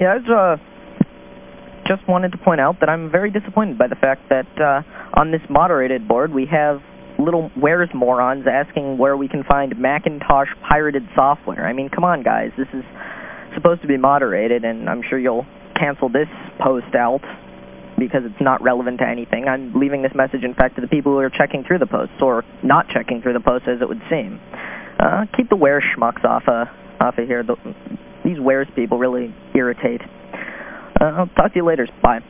Yeah, I uh, just wanted to point out that I'm very disappointed by the fact that uh, on this moderated board we have little warez morons asking where we can find Macintosh pirated software. I mean, come on, guys. This is supposed to be moderated, and I'm sure you'll cancel this post out because it's not relevant to anything. I'm leaving this message, in fact, to the people who are checking through the posts, or not checking through the posts as it would seem. Uh, keep the where schmucks off, uh, off of here. The, these wares people really irritate. Uh, I'll talk to you later. Bye.